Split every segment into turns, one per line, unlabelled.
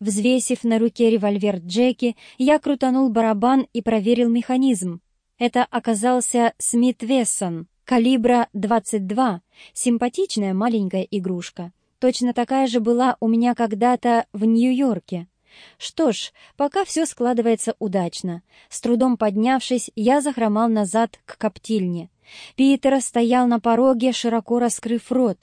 Взвесив на руке револьвер Джеки, я крутанул барабан и проверил механизм. Это оказался Смит Вессон, калибра 22, симпатичная маленькая игрушка. Точно такая же была у меня когда-то в Нью-Йорке. Что ж, пока все складывается удачно. С трудом поднявшись, я захромал назад к коптильне. Питер стоял на пороге, широко раскрыв рот.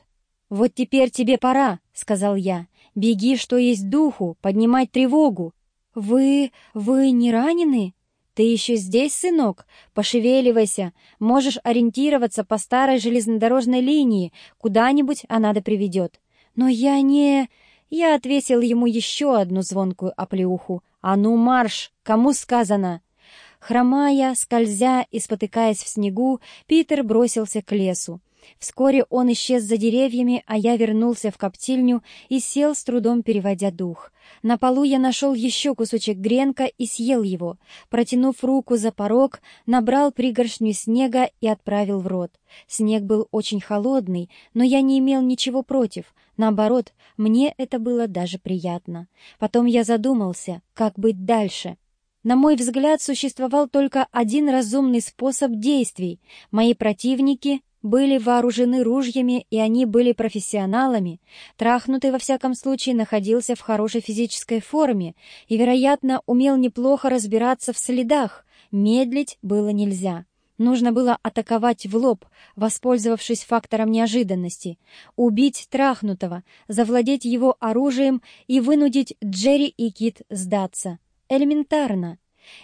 «Вот теперь тебе пора», — сказал я. «Беги, что есть духу, поднимать тревогу». «Вы... вы не ранены?» «Ты еще здесь, сынок? Пошевеливайся. Можешь ориентироваться по старой железнодорожной линии. Куда-нибудь она да приведет». «Но я не...» Я отвесил ему еще одну звонкую оплеуху. «А ну, марш! Кому сказано?» Хромая, скользя и спотыкаясь в снегу, Питер бросился к лесу. Вскоре он исчез за деревьями, а я вернулся в коптильню и сел, с трудом переводя дух. На полу я нашел еще кусочек гренка и съел его. Протянув руку за порог, набрал пригоршню снега и отправил в рот. Снег был очень холодный, но я не имел ничего против. Наоборот, мне это было даже приятно. Потом я задумался, как быть дальше. На мой взгляд, существовал только один разумный способ действий. Мои противники были вооружены ружьями, и они были профессионалами. Трахнутый, во всяком случае, находился в хорошей физической форме и, вероятно, умел неплохо разбираться в следах. Медлить было нельзя. Нужно было атаковать в лоб, воспользовавшись фактором неожиданности, убить трахнутого, завладеть его оружием и вынудить Джерри и Кит сдаться. Элементарно.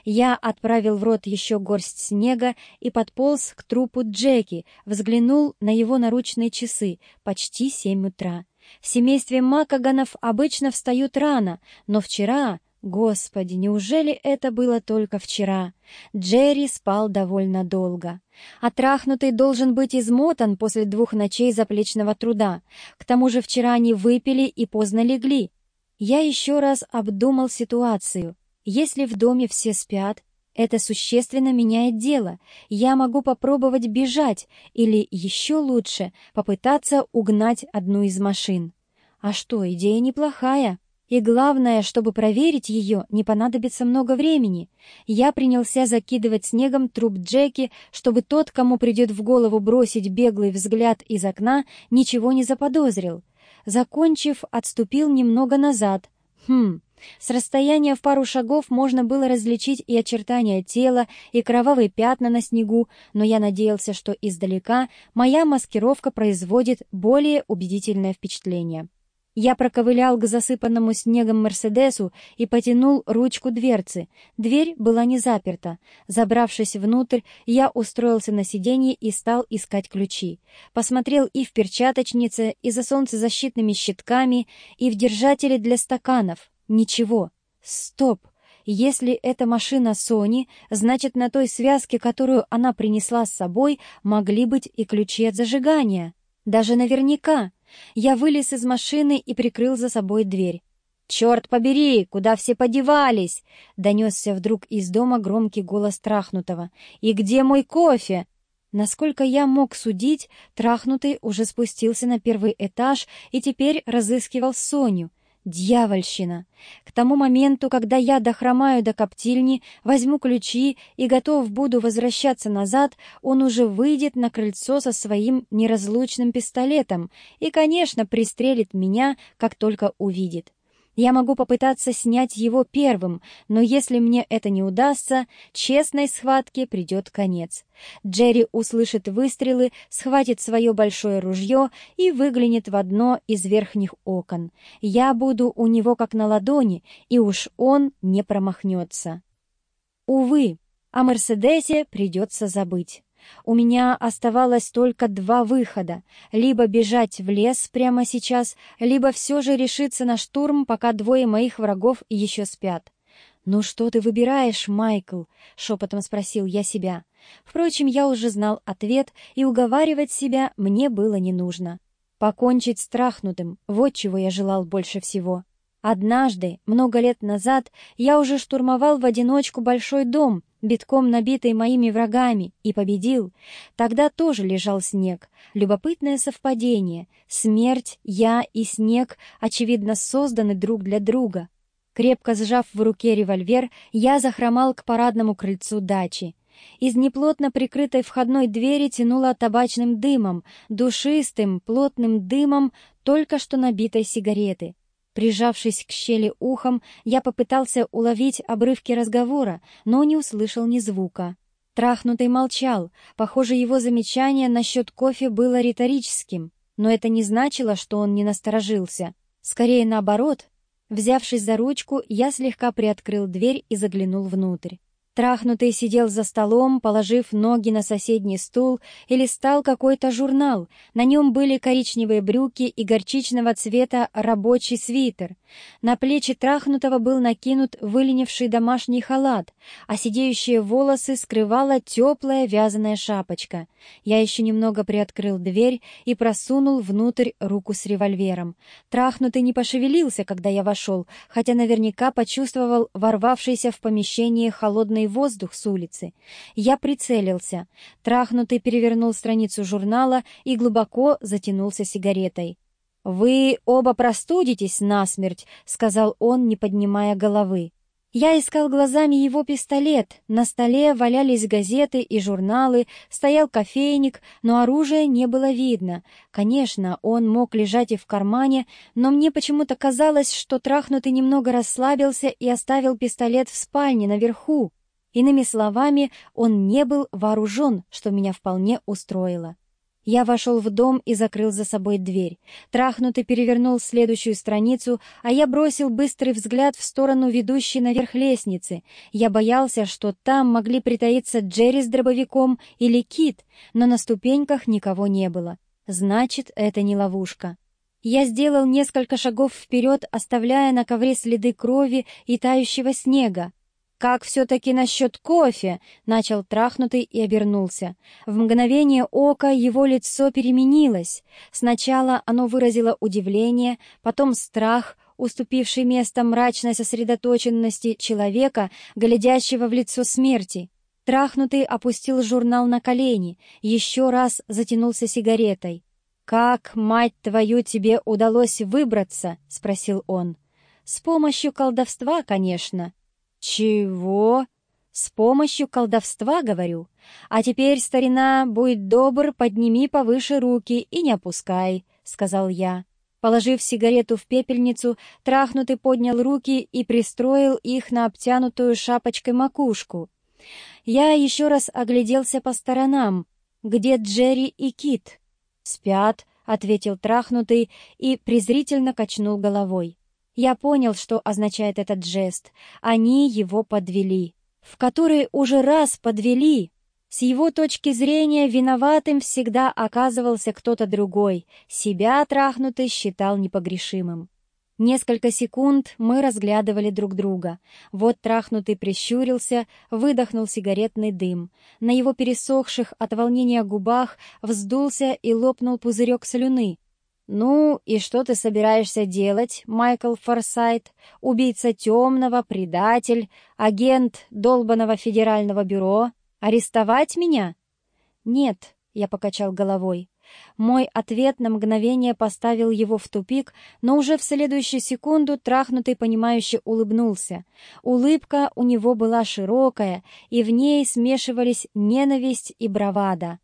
Я отправил в рот еще горсть снега и подполз к трупу Джеки, взглянул на его наручные часы, почти семь утра. В семействе Макаганов обычно встают рано, но вчера... Господи, неужели это было только вчера? Джерри спал довольно долго. Отрахнутый должен быть измотан после двух ночей заплечного труда. К тому же вчера они выпили и поздно легли. Я еще раз обдумал ситуацию. Если в доме все спят, это существенно меняет дело. Я могу попробовать бежать или, еще лучше, попытаться угнать одну из машин. А что, идея неплохая. И главное, чтобы проверить ее, не понадобится много времени. Я принялся закидывать снегом труп Джеки, чтобы тот, кому придет в голову бросить беглый взгляд из окна, ничего не заподозрил. Закончив, отступил немного назад. Хм, с расстояния в пару шагов можно было различить и очертания тела, и кровавые пятна на снегу, но я надеялся, что издалека моя маскировка производит более убедительное впечатление. Я проковылял к засыпанному снегом Мерседесу и потянул ручку дверцы. Дверь была не заперта. Забравшись внутрь, я устроился на сиденье и стал искать ключи. Посмотрел и в перчаточнице, и за солнцезащитными щитками, и в держателе для стаканов. Ничего. Стоп. Если это машина Сони, значит, на той связке, которую она принесла с собой, могли быть и ключи от зажигания. Даже наверняка. Я вылез из машины и прикрыл за собой дверь. «Черт побери, куда все подевались?» — донесся вдруг из дома громкий голос Трахнутого. «И где мой кофе?» Насколько я мог судить, Трахнутый уже спустился на первый этаж и теперь разыскивал Соню — Дьявольщина! К тому моменту, когда я дохромаю до коптильни, возьму ключи и готов буду возвращаться назад, он уже выйдет на крыльцо со своим неразлучным пистолетом и, конечно, пристрелит меня, как только увидит. Я могу попытаться снять его первым, но если мне это не удастся, честной схватке придет конец. Джерри услышит выстрелы, схватит свое большое ружье и выглянет в одно из верхних окон. Я буду у него как на ладони, и уж он не промахнется. Увы, о Мерседесе придется забыть. У меня оставалось только два выхода — либо бежать в лес прямо сейчас, либо все же решиться на штурм, пока двое моих врагов еще спят. «Ну что ты выбираешь, Майкл?» — шепотом спросил я себя. Впрочем, я уже знал ответ, и уговаривать себя мне было не нужно. Покончить с трахнутым — вот чего я желал больше всего. Однажды, много лет назад, я уже штурмовал в одиночку большой дом, битком набитый моими врагами, и победил. Тогда тоже лежал снег. Любопытное совпадение. Смерть, я и снег, очевидно, созданы друг для друга. Крепко сжав в руке револьвер, я захромал к парадному крыльцу дачи. Из неплотно прикрытой входной двери тянуло табачным дымом, душистым, плотным дымом только что набитой сигареты. Прижавшись к щели ухом, я попытался уловить обрывки разговора, но не услышал ни звука. Трахнутый молчал. Похоже, его замечание насчет кофе было риторическим, но это не значило, что он не насторожился. Скорее наоборот. Взявшись за ручку, я слегка приоткрыл дверь и заглянул внутрь. Трахнутый сидел за столом, положив ноги на соседний стул и листал какой-то журнал. На нем были коричневые брюки и горчичного цвета рабочий свитер. На плечи Трахнутого был накинут выленивший домашний халат, а сидеющие волосы скрывала теплая вязаная шапочка. Я еще немного приоткрыл дверь и просунул внутрь руку с револьвером. Трахнутый не пошевелился, когда я вошел, хотя наверняка почувствовал ворвавшийся в помещение холодный холодный воздух с улицы. Я прицелился. Трахнутый перевернул страницу журнала и глубоко затянулся сигаретой. «Вы оба простудитесь насмерть», — сказал он, не поднимая головы. Я искал глазами его пистолет. На столе валялись газеты и журналы, стоял кофейник, но оружия не было видно. Конечно, он мог лежать и в кармане, но мне почему-то казалось, что трахнутый немного расслабился и оставил пистолет в спальне наверху. Иными словами, он не был вооружен, что меня вполне устроило. Я вошел в дом и закрыл за собой дверь. Трахнутый перевернул следующую страницу, а я бросил быстрый взгляд в сторону ведущей наверх лестницы. Я боялся, что там могли притаиться Джерри с дробовиком или Кит, но на ступеньках никого не было. Значит, это не ловушка. Я сделал несколько шагов вперед, оставляя на ковре следы крови и тающего снега. «Как все-таки насчет кофе?» — начал трахнутый и обернулся. В мгновение ока его лицо переменилось. Сначала оно выразило удивление, потом страх, уступивший место мрачной сосредоточенности человека, глядящего в лицо смерти. Трахнутый опустил журнал на колени, еще раз затянулся сигаретой. «Как, мать твою, тебе удалось выбраться?» — спросил он. «С помощью колдовства, конечно». «Чего?» «С помощью колдовства, говорю. А теперь, старина, будь добр, подними повыше руки и не опускай», — сказал я. Положив сигарету в пепельницу, трахнутый поднял руки и пристроил их на обтянутую шапочкой макушку. Я еще раз огляделся по сторонам. Где Джерри и Кит? «Спят», — ответил трахнутый и презрительно качнул головой. Я понял, что означает этот жест. Они его подвели. В который уже раз подвели. С его точки зрения виноватым всегда оказывался кто-то другой. Себя трахнутый считал непогрешимым. Несколько секунд мы разглядывали друг друга. Вот трахнутый прищурился, выдохнул сигаретный дым. На его пересохших от волнения губах вздулся и лопнул пузырек слюны. «Ну, и что ты собираешься делать, Майкл Форсайт? Убийца темного, предатель, агент долбанного федерального бюро? Арестовать меня?» «Нет», — я покачал головой. Мой ответ на мгновение поставил его в тупик, но уже в следующую секунду трахнутый понимающе улыбнулся. Улыбка у него была широкая, и в ней смешивались ненависть и бравада.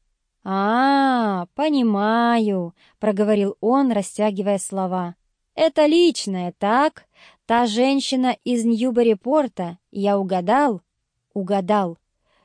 «А, понимаю», — проговорил он, растягивая слова. «Это личное, так? Та женщина из Ньюбери-порта, я угадал?» «Угадал.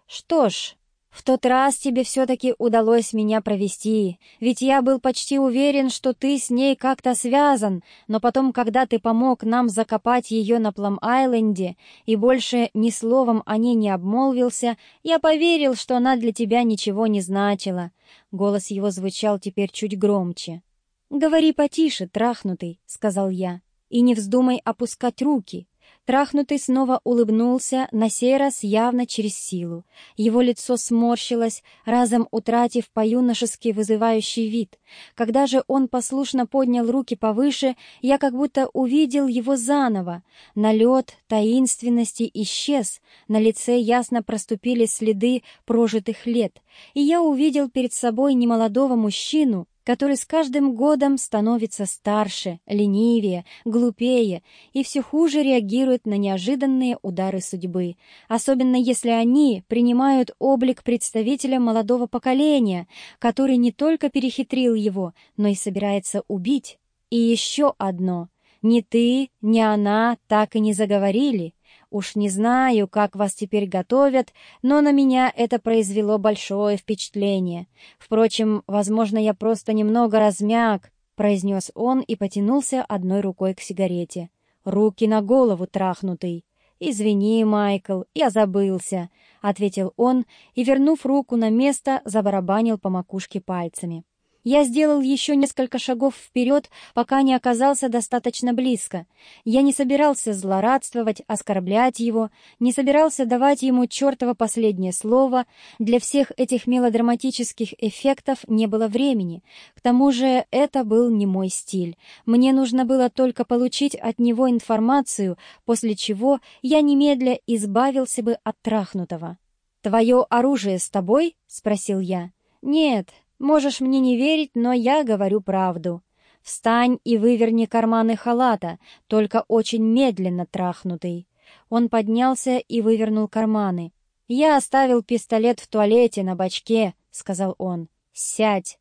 Что ж, в тот раз тебе все-таки удалось меня провести, ведь я был почти уверен, что ты с ней как-то связан, но потом, когда ты помог нам закопать ее на Плам-Айленде и больше ни словом о ней не обмолвился, я поверил, что она для тебя ничего не значила. Голос его звучал теперь чуть громче. «Говори потише, трахнутый», — сказал я, — «и не вздумай опускать руки, Трахнутый снова улыбнулся, на сей раз явно через силу. Его лицо сморщилось, разом утратив по-юношески вызывающий вид. Когда же он послушно поднял руки повыше, я как будто увидел его заново. Налет таинственности исчез, на лице ясно проступили следы прожитых лет, и я увидел перед собой немолодого мужчину, который с каждым годом становится старше, ленивее, глупее и все хуже реагирует на неожиданные удары судьбы, особенно если они принимают облик представителя молодого поколения, который не только перехитрил его, но и собирается убить. И еще одно. Ни ты, ни она так и не заговорили. Уж не знаю, как вас теперь готовят, но на меня это произвело большое впечатление. Впрочем, возможно, я просто немного размяк, — произнес он и потянулся одной рукой к сигарете. «Руки на голову трахнутый». «Извини, Майкл, я забылся», — ответил он и, вернув руку на место, забарабанил по макушке пальцами. Я сделал еще несколько шагов вперед, пока не оказался достаточно близко. Я не собирался злорадствовать, оскорблять его, не собирался давать ему чертово последнее слово. Для всех этих мелодраматических эффектов не было времени. К тому же это был не мой стиль. Мне нужно было только получить от него информацию, после чего я немедля избавился бы от трахнутого. «Твое оружие с тобой?» — спросил я. «Нет, Можешь мне не верить, но я говорю правду. Встань и выверни карманы халата, только очень медленно трахнутый. Он поднялся и вывернул карманы. «Я оставил пистолет в туалете на бачке», — сказал он. «Сядь».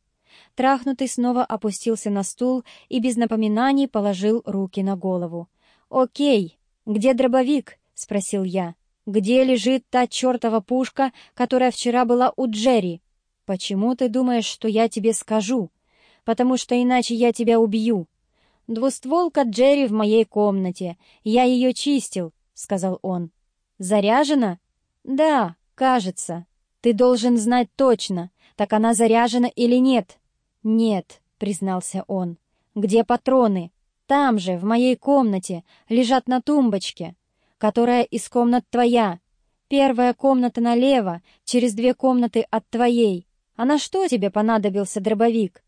Трахнутый снова опустился на стул и без напоминаний положил руки на голову. «Окей, где дробовик?» — спросил я. «Где лежит та чертова пушка, которая вчера была у Джерри?» «Почему ты думаешь, что я тебе скажу? Потому что иначе я тебя убью. Двустволка Джерри в моей комнате. Я ее чистил», — сказал он. «Заряжена?» «Да, кажется. Ты должен знать точно, так она заряжена или нет». «Нет», — признался он. «Где патроны?» «Там же, в моей комнате, лежат на тумбочке, которая из комнат твоя. Первая комната налево, через две комнаты от твоей. А на что тебе понадобился дробовик?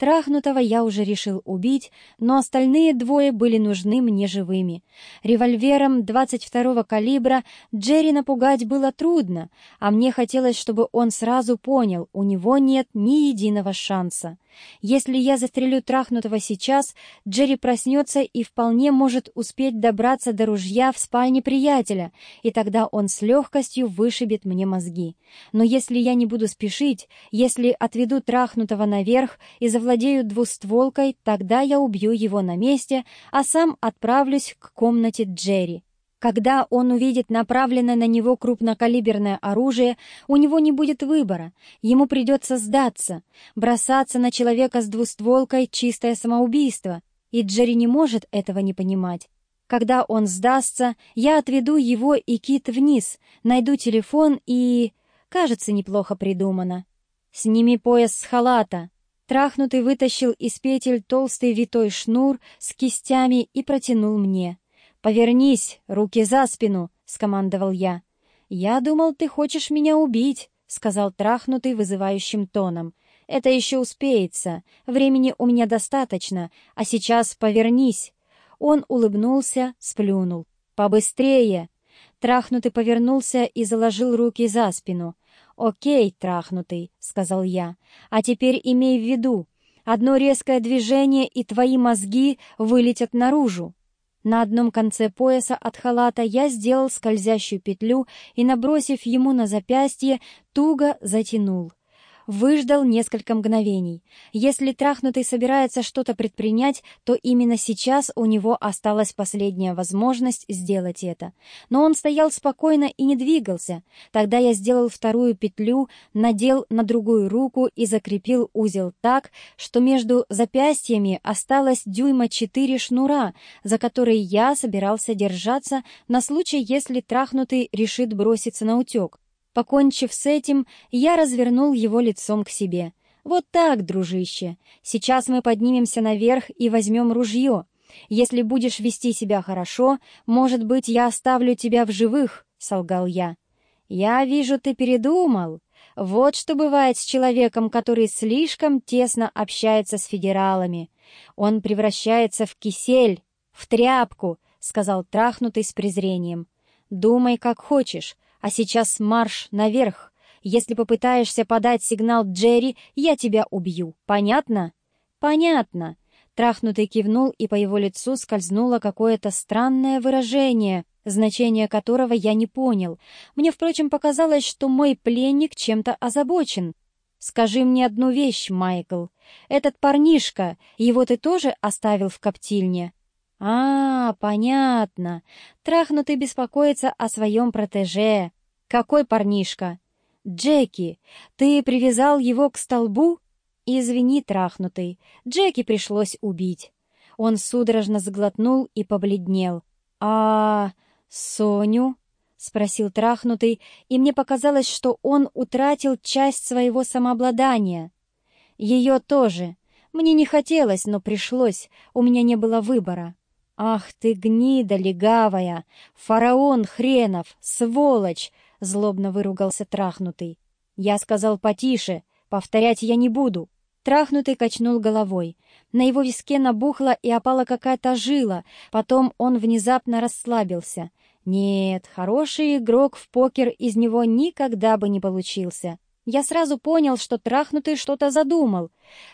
Трахнутого я уже решил убить, но остальные двое были нужны мне живыми. Револьвером 22-го калибра Джерри напугать было трудно, а мне хотелось, чтобы он сразу понял, у него нет ни единого шанса. Если я застрелю трахнутого сейчас, Джерри проснется и вполне может успеть добраться до ружья в спальне приятеля, и тогда он с легкостью вышибет мне мозги. Но если я не буду спешить, если отведу трахнутого наверх и завладею двустволкой, тогда я убью его на месте, а сам отправлюсь к комнате Джерри. Когда он увидит направленное на него крупнокалиберное оружие, у него не будет выбора. Ему придется сдаться. Бросаться на человека с двустволкой — чистое самоубийство. И Джерри не может этого не понимать. Когда он сдастся, я отведу его и Кит вниз, найду телефон и... Кажется, неплохо придумано. «Сними пояс с халата». Трахнутый вытащил из петель толстый витой шнур с кистями и протянул мне. «Повернись, руки за спину!» — скомандовал я. «Я думал, ты хочешь меня убить», — сказал трахнутый вызывающим тоном. «Это еще успеется. Времени у меня достаточно. А сейчас повернись». Он улыбнулся, сплюнул. «Побыстрее!» Трахнутый повернулся и заложил руки за спину. «Окей, трахнутый», — сказал я. «А теперь имей в виду, одно резкое движение, и твои мозги вылетят наружу. На одном конце пояса от халата я сделал скользящую петлю и, набросив ему на запястье, туго затянул выждал несколько мгновений. Если трахнутый собирается что-то предпринять, то именно сейчас у него осталась последняя возможность сделать это. Но он стоял спокойно и не двигался. Тогда я сделал вторую петлю, надел на другую руку и закрепил узел так, что между запястьями осталось дюйма четыре шнура, за которые я собирался держаться на случай, если трахнутый решит броситься на утек. Покончив с этим, я развернул его лицом к себе. «Вот так, дружище. Сейчас мы поднимемся наверх и возьмем ружье. Если будешь вести себя хорошо, может быть, я оставлю тебя в живых», — солгал я. «Я вижу, ты передумал. Вот что бывает с человеком, который слишком тесно общается с федералами. Он превращается в кисель, в тряпку», — сказал трахнутый с презрением. «Думай, как хочешь». А сейчас марш наверх. Если попытаешься подать сигнал Джерри, я тебя убью. Понятно?» «Понятно». Трахнутый кивнул, и по его лицу скользнуло какое-то странное выражение, значение которого я не понял. Мне, впрочем, показалось, что мой пленник чем-то озабочен. «Скажи мне одну вещь, Майкл. Этот парнишка, его ты тоже оставил в коптильне?» «А, понятно. Трахнутый беспокоится о своем протеже. Какой парнишка?» «Джеки, ты привязал его к столбу?» «Извини, трахнутый, Джеки пришлось убить». Он судорожно заглотнул и побледнел. «А Соню?» — спросил трахнутый, и мне показалось, что он утратил часть своего самообладания. «Ее тоже. Мне не хотелось, но пришлось, у меня не было выбора». «Ах ты, гнида легавая! Фараон хренов! Сволочь!» — злобно выругался трахнутый. Я сказал потише, повторять я не буду. Трахнутый качнул головой. На его виске набухла и опала какая-то жила, потом он внезапно расслабился. Нет, хороший игрок в покер из него никогда бы не получился. Я сразу понял, что трахнутый что-то задумал.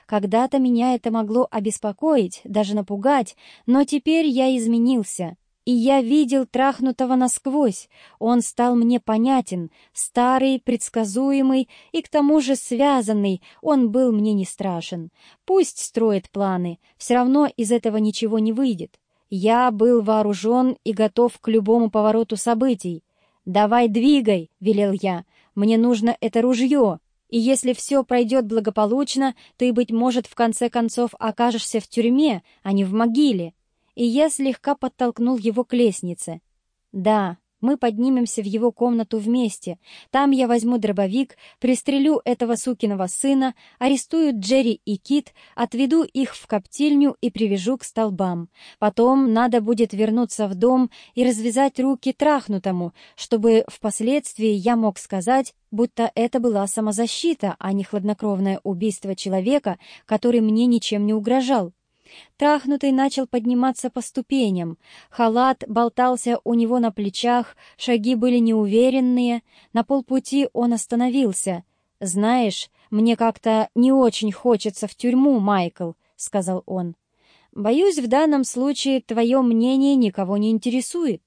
Когда-то меня это могло обеспокоить, даже напугать, но теперь я изменился. И я видел трахнутого насквозь. Он стал мне понятен, старый, предсказуемый и к тому же связанный. Он был мне не страшен. Пусть строит планы, все равно из этого ничего не выйдет. Я был вооружен и готов к любому повороту событий. «Давай двигай», — велел я, — «мне нужно это ружье». И если все пройдет благополучно, ты, быть может, в конце концов окажешься в тюрьме, а не в могиле и я слегка подтолкнул его к лестнице. «Да, мы поднимемся в его комнату вместе. Там я возьму дробовик, пристрелю этого сукиного сына, арестую Джерри и Кит, отведу их в коптильню и привяжу к столбам. Потом надо будет вернуться в дом и развязать руки трахнутому, чтобы впоследствии я мог сказать, будто это была самозащита, а не хладнокровное убийство человека, который мне ничем не угрожал. Трахнутый начал подниматься по ступеням. Халат болтался у него на плечах, шаги были неуверенные. На полпути он остановился. «Знаешь, мне как-то не очень хочется в тюрьму, Майкл», — сказал он. «Боюсь, в данном случае твое мнение никого не интересует».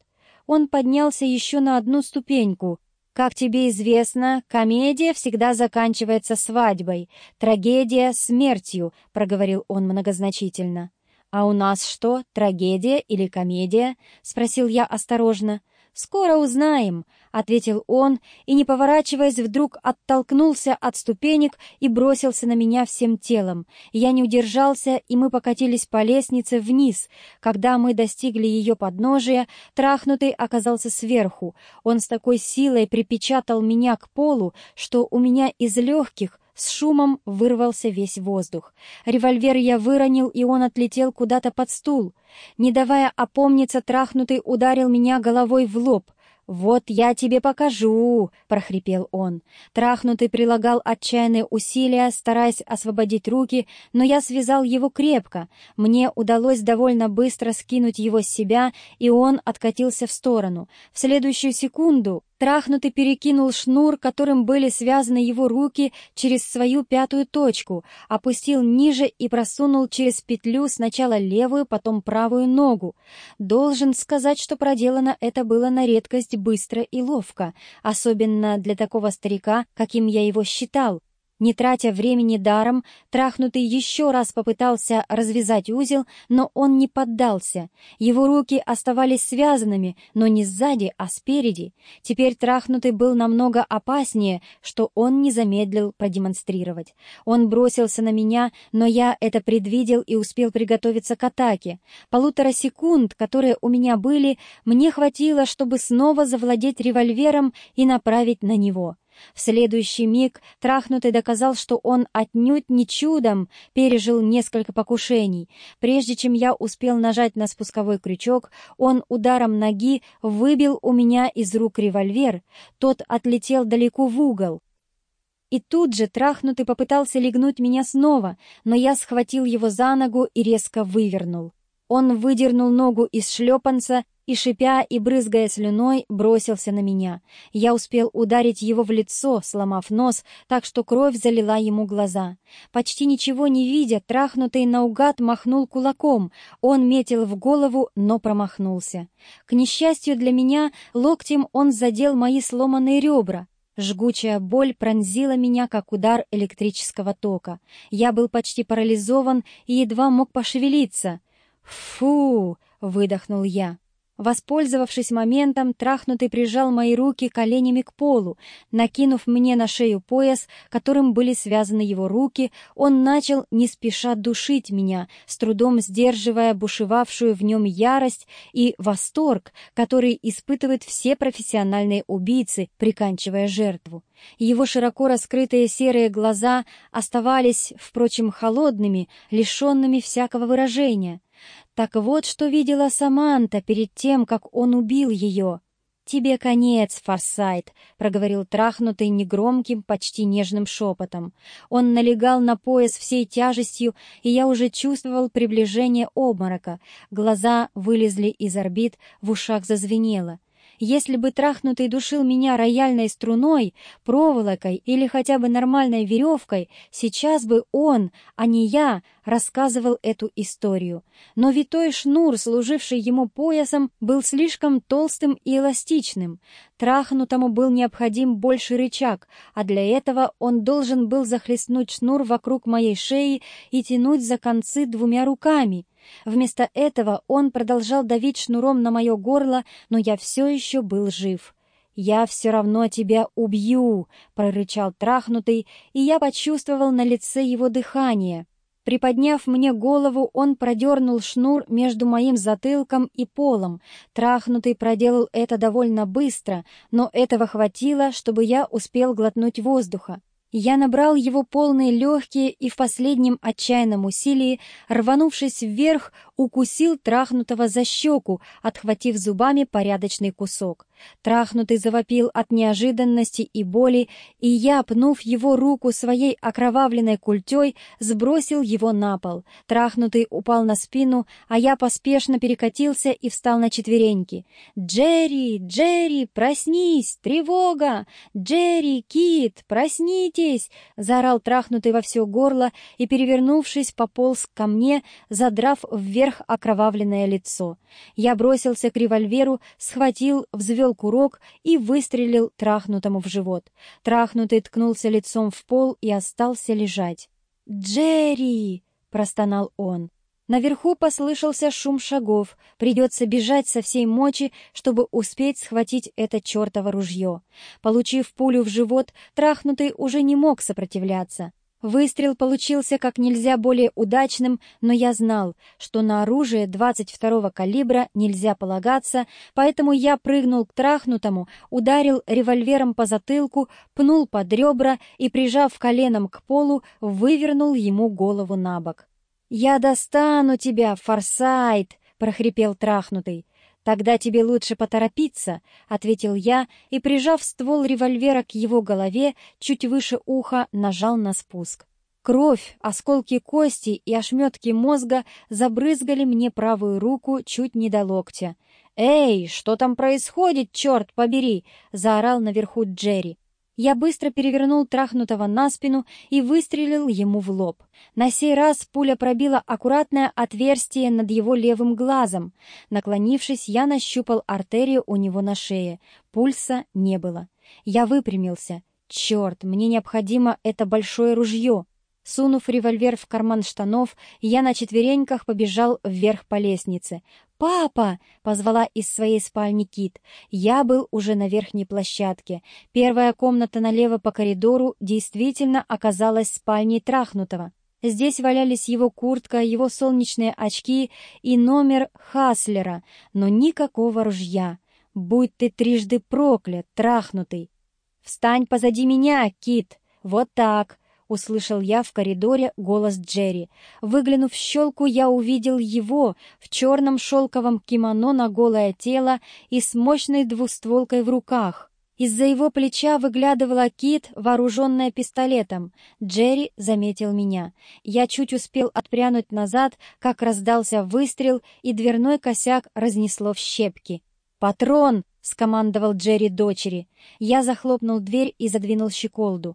Он поднялся еще на одну ступеньку. Как тебе известно, комедия всегда заканчивается свадьбой, трагедия — смертью, — проговорил он многозначительно. «А у нас что, трагедия или комедия?» — спросил я осторожно. «Скоро узнаем», — ответил он, и, не поворачиваясь, вдруг оттолкнулся от ступенек и бросился на меня всем телом. Я не удержался, и мы покатились по лестнице вниз. Когда мы достигли ее подножия, трахнутый оказался сверху. Он с такой силой припечатал меня к полу, что у меня из легких с шумом вырвался весь воздух. Револьвер я выронил, и он отлетел куда-то под стул. Не давая опомниться, трахнутый ударил меня головой в лоб. «Вот я тебе покажу!» — прохрипел он. Трахнутый прилагал отчаянные усилия, стараясь освободить руки, но я связал его крепко. Мне удалось довольно быстро скинуть его с себя, и он откатился в сторону. В следующую секунду Трахнутый перекинул шнур, которым были связаны его руки, через свою пятую точку, опустил ниже и просунул через петлю сначала левую, потом правую ногу. Должен сказать, что проделано это было на редкость быстро и ловко, особенно для такого старика, каким я его считал. Не тратя времени даром, трахнутый еще раз попытался развязать узел, но он не поддался. Его руки оставались связанными, но не сзади, а спереди. Теперь трахнутый был намного опаснее, что он не замедлил продемонстрировать. Он бросился на меня, но я это предвидел и успел приготовиться к атаке. Полутора секунд, которые у меня были, мне хватило, чтобы снова завладеть револьвером и направить на него. В следующий миг трахнутый доказал, что он отнюдь не чудом пережил несколько покушений. Прежде чем я успел нажать на спусковой крючок, он ударом ноги выбил у меня из рук револьвер. Тот отлетел далеко в угол. И тут же трахнутый попытался легнуть меня снова, но я схватил его за ногу и резко вывернул. Он выдернул ногу из шлепанца и, шипя и брызгая слюной, бросился на меня. Я успел ударить его в лицо, сломав нос, так что кровь залила ему глаза. Почти ничего не видя, трахнутый наугад махнул кулаком. Он метил в голову, но промахнулся. К несчастью для меня, локтем он задел мои сломанные ребра. Жгучая боль пронзила меня, как удар электрического тока. Я был почти парализован и едва мог пошевелиться. «Фу!» — выдохнул я. Воспользовавшись моментом, трахнутый прижал мои руки коленями к полу. Накинув мне на шею пояс, которым были связаны его руки, он начал не спеша душить меня, с трудом сдерживая бушевавшую в нем ярость и восторг, который испытывают все профессиональные убийцы, приканчивая жертву. Его широко раскрытые серые глаза оставались, впрочем, холодными, лишенными всякого выражения. Так вот, что видела Саманта перед тем, как он убил ее. «Тебе конец, Форсайт», — проговорил трахнутый негромким, почти нежным шепотом. Он налегал на пояс всей тяжестью, и я уже чувствовал приближение обморока. Глаза вылезли из орбит, в ушах зазвенело. Если бы трахнутый душил меня рояльной струной, проволокой или хотя бы нормальной веревкой, сейчас бы он, а не я, рассказывал эту историю. Но витой шнур, служивший ему поясом, был слишком толстым и эластичным. Трахнутому был необходим больше рычаг, а для этого он должен был захлестнуть шнур вокруг моей шеи и тянуть за концы двумя руками. Вместо этого он продолжал давить шнуром на мое горло, но я все еще был жив. «Я все равно тебя убью!» — прорычал трахнутый, и я почувствовал на лице его дыхание. Приподняв мне голову, он продернул шнур между моим затылком и полом. Трахнутый проделал это довольно быстро, но этого хватило, чтобы я успел глотнуть воздуха. Я набрал его полные легкие и в последнем отчаянном усилии, рванувшись вверх, укусил трахнутого за щеку, отхватив зубами порядочный кусок. Трахнутый завопил от неожиданности и боли, и я, пнув его руку своей окровавленной культей, сбросил его на пол. Трахнутый упал на спину, а я поспешно перекатился и встал на четвереньки. «Джерри! Джерри! Проснись! Тревога! Джерри! Кит! Проснитесь!» — заорал трахнутый во все горло и, перевернувшись, пополз ко мне, задрав вверх окровавленное лицо. Я бросился к револьверу, схватил, взвел взвел курок и выстрелил трахнутому в живот. Трахнутый ткнулся лицом в пол и остался лежать. «Джерри!» — простонал он. Наверху послышался шум шагов. Придется бежать со всей мочи, чтобы успеть схватить это чертово ружье. Получив пулю в живот, трахнутый уже не мог сопротивляться. Выстрел получился как нельзя более удачным, но я знал, что на оружие 22-го калибра нельзя полагаться, поэтому я прыгнул к трахнутому, ударил револьвером по затылку, пнул под ребра и, прижав коленом к полу, вывернул ему голову на бок. «Я достану тебя, Форсайт!» — прохрипел трахнутый. «Тогда тебе лучше поторопиться», — ответил я и, прижав ствол револьвера к его голове, чуть выше уха нажал на спуск. Кровь, осколки кости и ошметки мозга забрызгали мне правую руку чуть не до локтя. «Эй, что там происходит, черт побери!» — заорал наверху Джерри. Я быстро перевернул трахнутого на спину и выстрелил ему в лоб. На сей раз пуля пробила аккуратное отверстие над его левым глазом. Наклонившись, я нащупал артерию у него на шее. Пульса не было. Я выпрямился. «Черт, мне необходимо это большое ружье!» Сунув револьвер в карман штанов, я на четвереньках побежал вверх по лестнице. «Папа!» — позвала из своей спальни Кит. Я был уже на верхней площадке. Первая комната налево по коридору действительно оказалась спальней Трахнутого. Здесь валялись его куртка, его солнечные очки и номер Хаслера, но никакого ружья. Будь ты трижды проклят, трахнутый! «Встань позади меня, Кит! Вот так!» Услышал я в коридоре голос Джерри. Выглянув в щелку, я увидел его в черном шелковом кимоно на голое тело и с мощной двустволкой в руках. Из-за его плеча выглядывала Кит, вооруженная пистолетом. Джерри заметил меня. Я чуть успел отпрянуть назад, как раздался выстрел, и дверной косяк разнесло в щепки. «Патрон!» — скомандовал Джерри дочери. Я захлопнул дверь и задвинул щеколду.